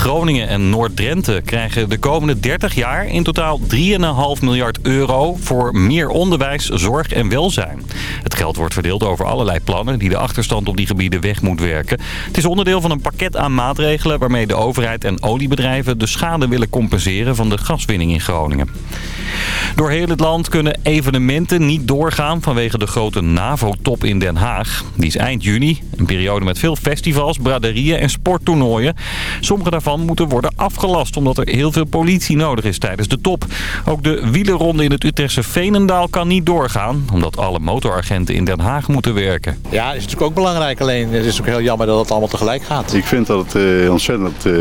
Groningen en Noord-Drenthe krijgen de komende 30 jaar in totaal 3,5 miljard euro voor meer onderwijs, zorg en welzijn. Het geld wordt verdeeld over allerlei plannen die de achterstand op die gebieden weg moet werken. Het is onderdeel van een pakket aan maatregelen waarmee de overheid en oliebedrijven de schade willen compenseren van de gaswinning in Groningen. Door heel het land kunnen evenementen niet doorgaan vanwege de grote NAVO-top in Den Haag. Die is eind juni, een periode met veel festivals, braderieën en sporttoernooien. Sommige daarvan moeten worden afgelast omdat er heel veel politie nodig is tijdens de top. Ook de wielerronde in het Utrechtse Veenendaal kan niet doorgaan, omdat alle motoragenten in Den Haag moeten werken. Ja, dat is natuurlijk ook belangrijk. Alleen het is ook heel jammer dat het allemaal tegelijk gaat. Ik vind dat het eh, ontzettend eh,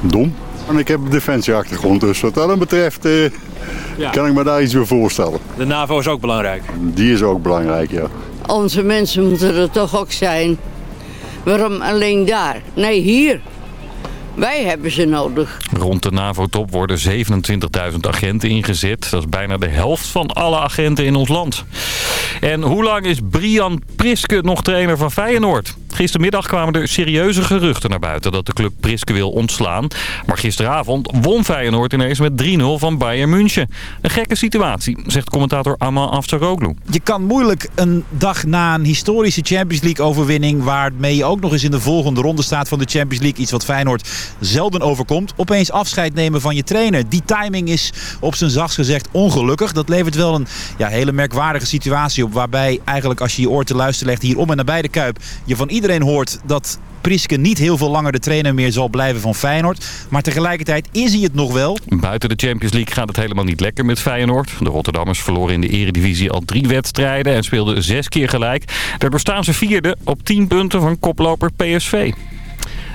dom. En ik heb een defensieachtergrond, dus wat dat betreft eh, kan ik me daar iets bij voorstellen. De NAVO is ook belangrijk. Die is ook belangrijk, ja. Onze mensen moeten er toch ook zijn. Waarom alleen daar? Nee, hier. Wij hebben ze nodig. Rond de NAVO-top worden 27.000 agenten ingezet. Dat is bijna de helft van alle agenten in ons land. En hoe lang is Brian Priske nog trainer van Feyenoord? Gistermiddag kwamen er serieuze geruchten naar buiten dat de club Priske wil ontslaan. Maar gisteravond won Feyenoord ineens met 3-0 van Bayern München. Een gekke situatie, zegt commentator Amal Afsaroglu. Je kan moeilijk een dag na een historische Champions League overwinning... waarmee je ook nog eens in de volgende ronde staat van de Champions League... iets wat Feyenoord zelden overkomt, opeens afscheid nemen van je trainer. Die timing is op zijn zachtst gezegd ongelukkig. Dat levert wel een ja, hele merkwaardige situatie op... waarbij eigenlijk als je je oor te luisteren legt hier om en nabij de Kuip... je van iedereen hoort dat Priske niet heel veel langer de trainer meer zal blijven van Feyenoord. Maar tegelijkertijd is hij het nog wel. Buiten de Champions League gaat het helemaal niet lekker met Feyenoord. De Rotterdammers verloren in de eredivisie al drie wedstrijden en speelden zes keer gelijk. Daardoor staan ze vierde op 10 punten van koploper PSV.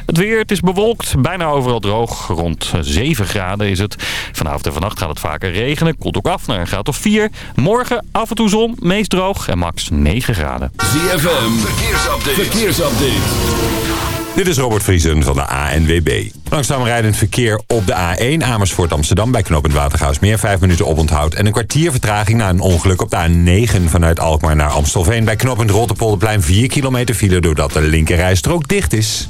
Het weer, het is bewolkt, bijna overal droog. Rond 7 graden is het. Vanavond en vannacht gaat het vaker regenen. Koelt ook af naar een graad of 4. Morgen af en toe zon, meest droog en max 9 graden. ZFM, verkeersupdate. verkeersupdate. Dit is Robert Vriesen van de ANWB. Langzaam rijdend verkeer op de A1 Amersfoort Amsterdam bij knooppunt Watergaasmeer. Vijf minuten oponthoud en een kwartier vertraging na een ongeluk op de A9 vanuit Alkmaar naar Amstelveen. Bij knooppunt Rotterpolderplein 4 kilometer file doordat de linkerrijstrook dicht is.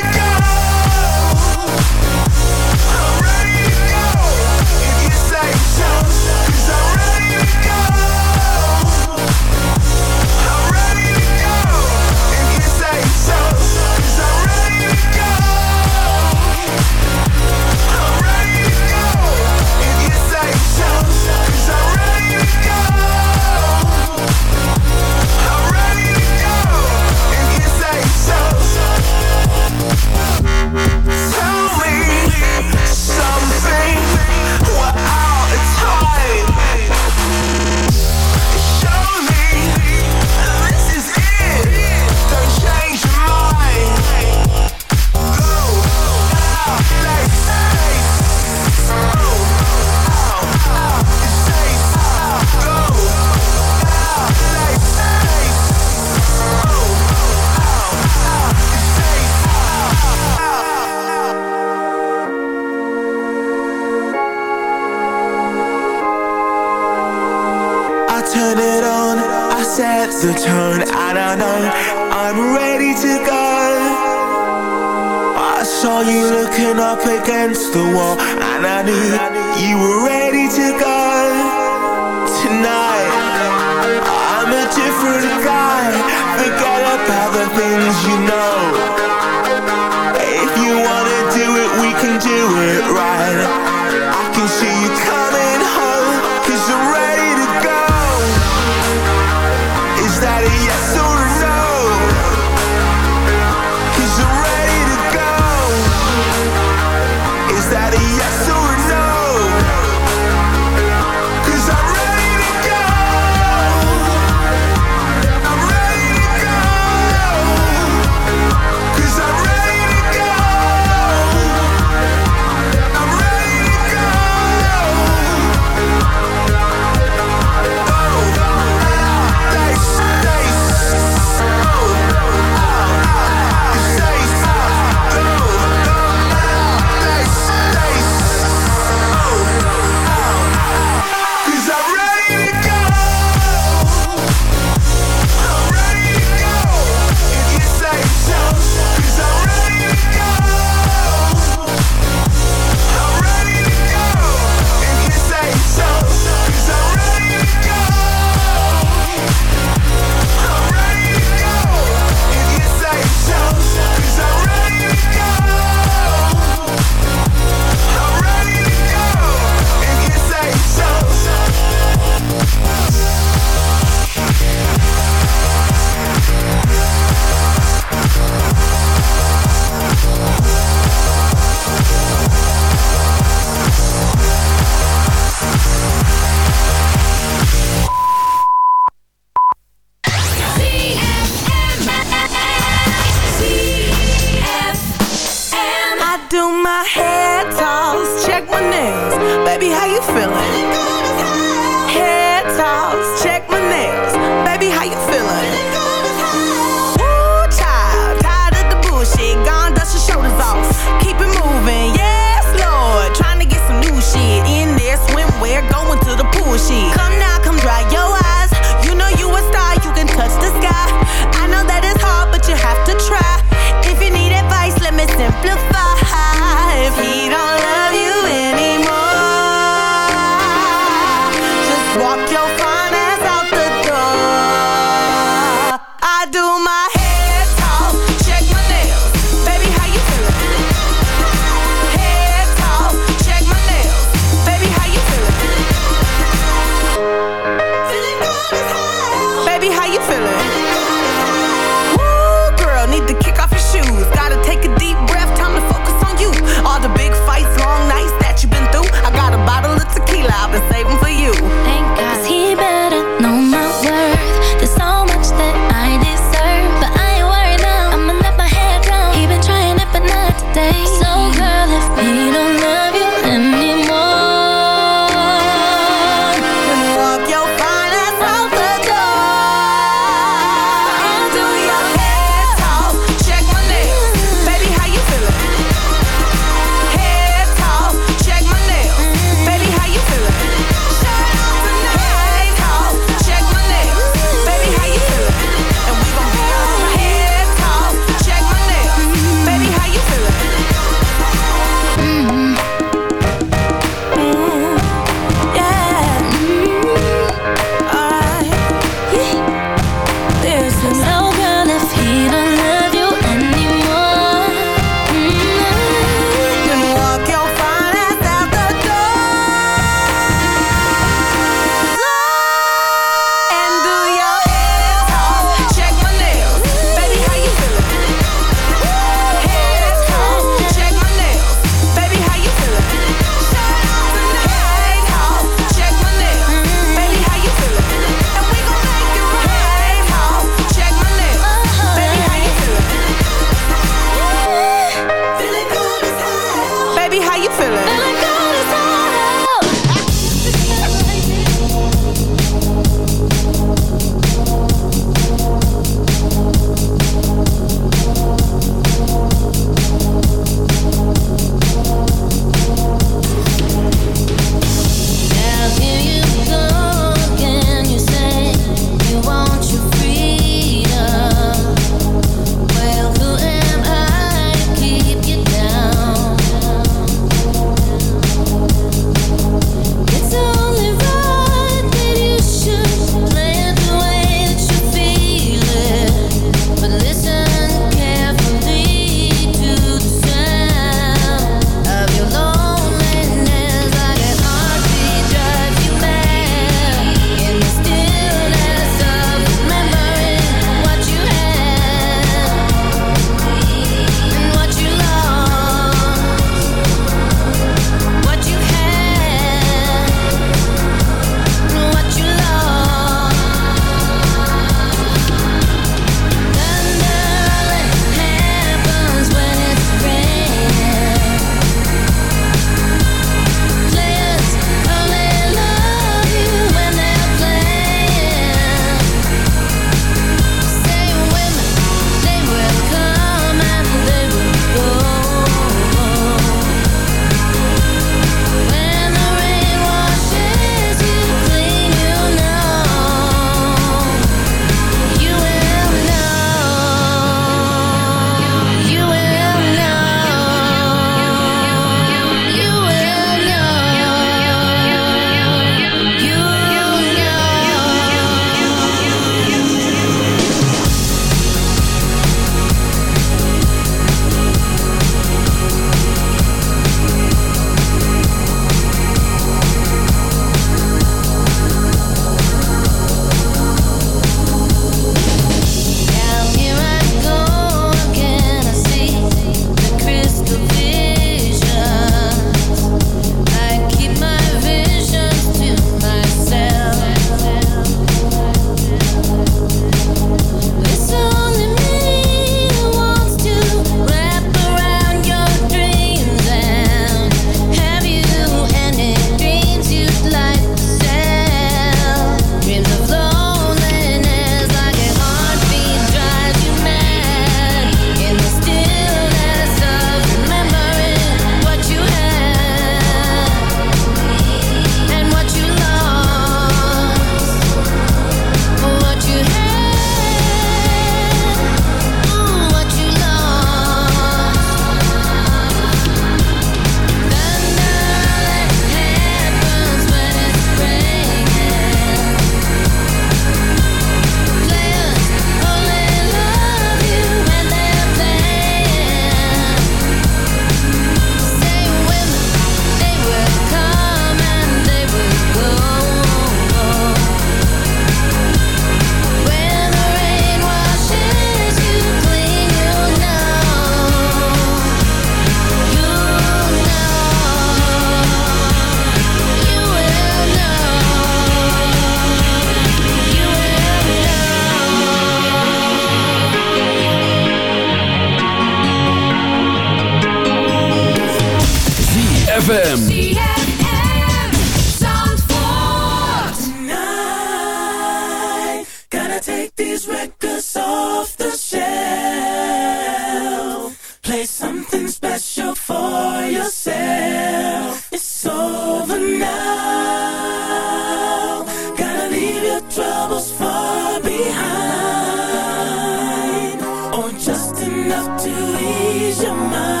Just enough to ease your mind.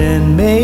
and make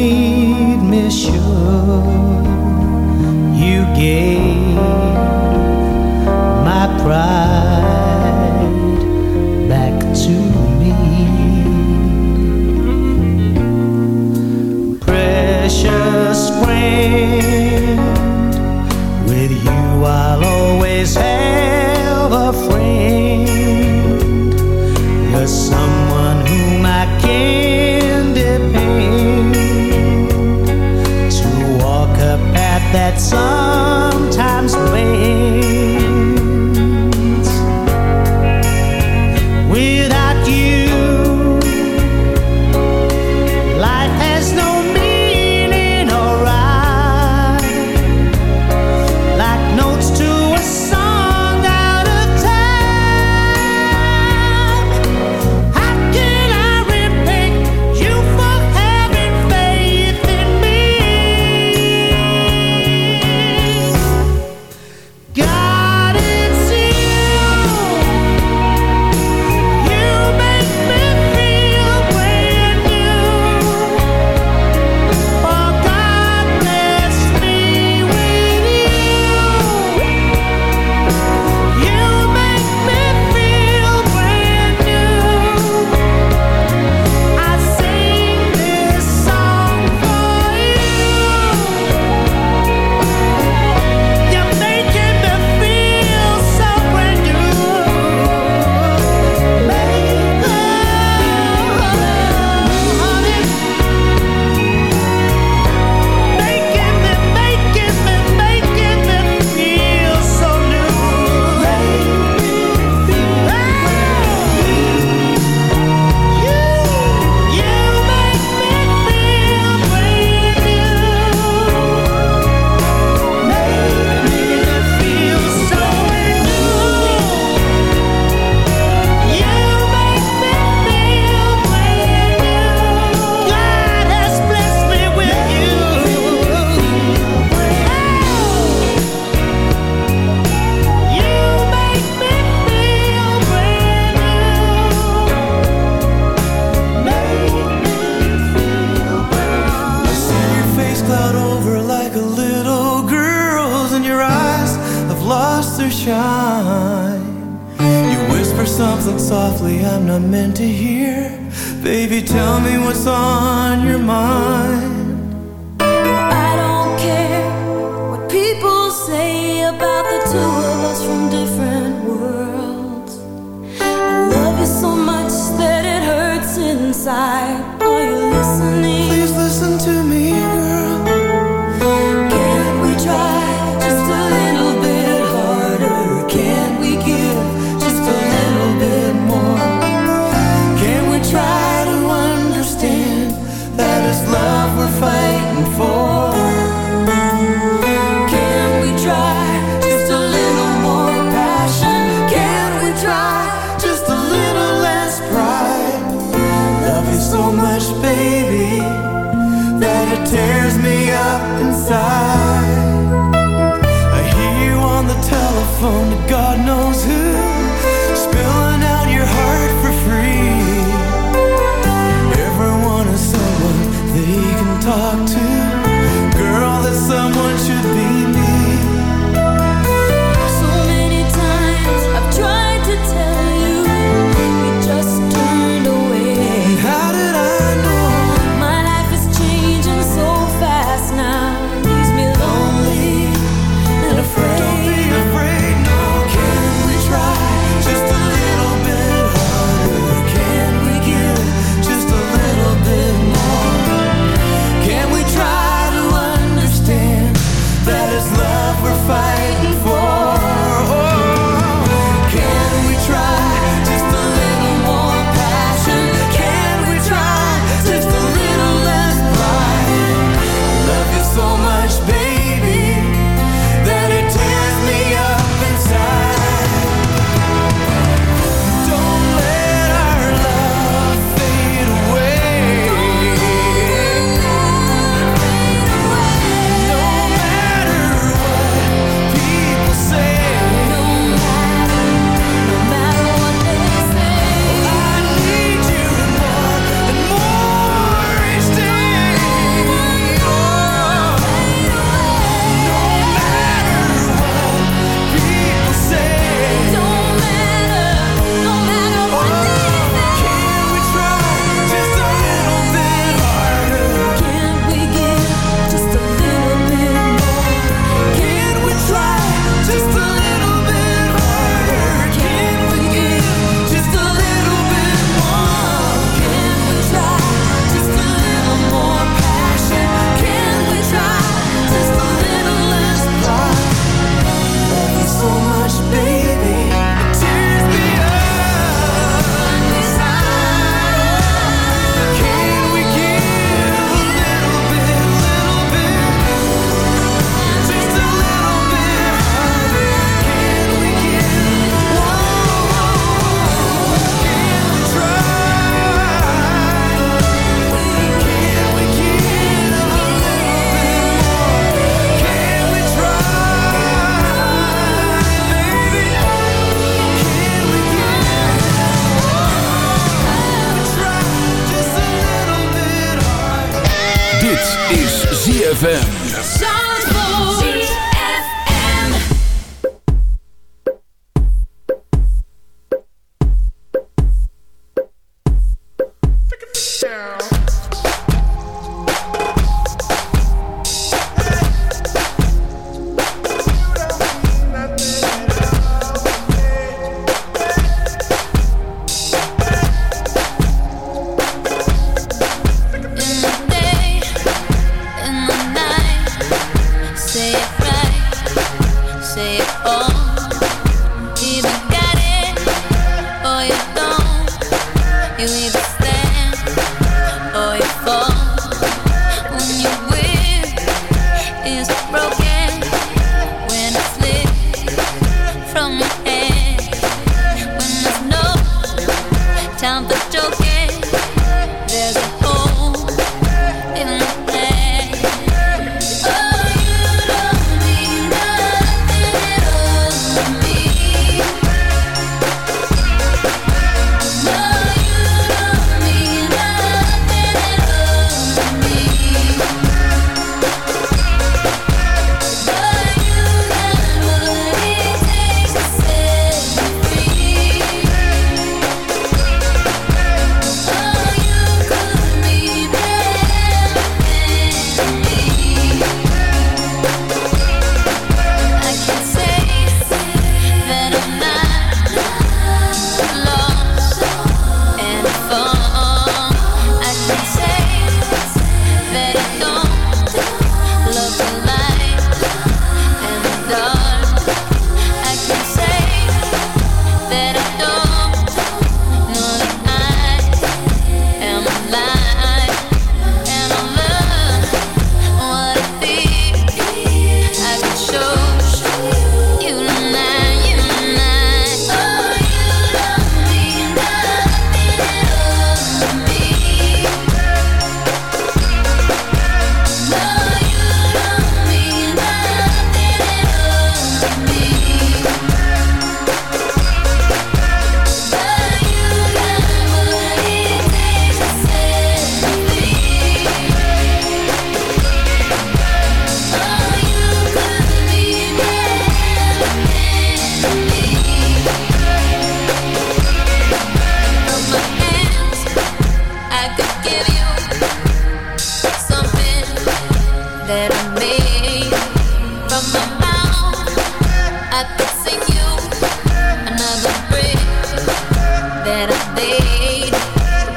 that I made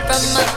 from my